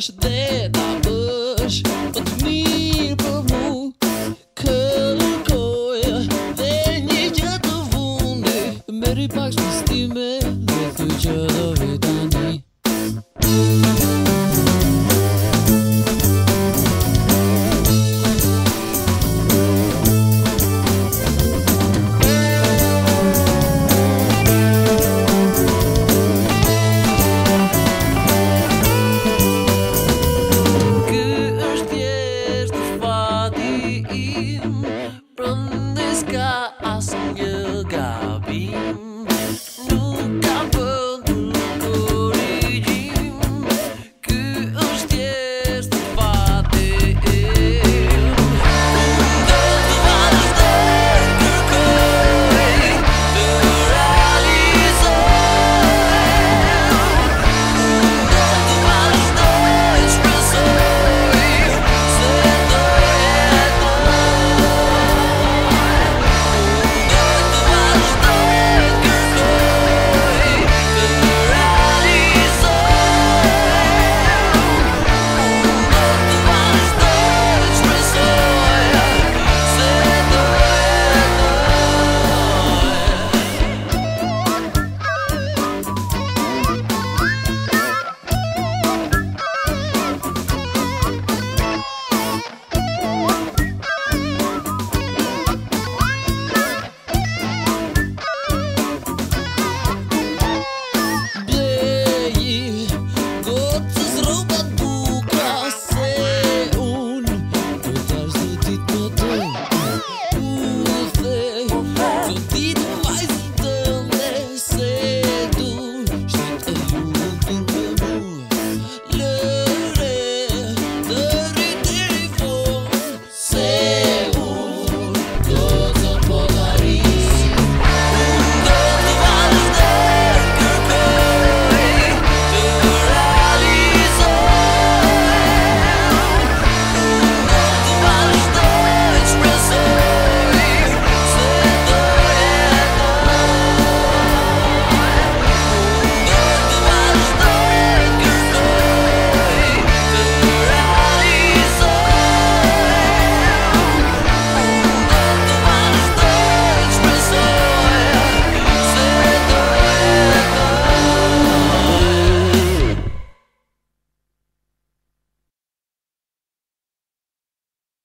rush. feel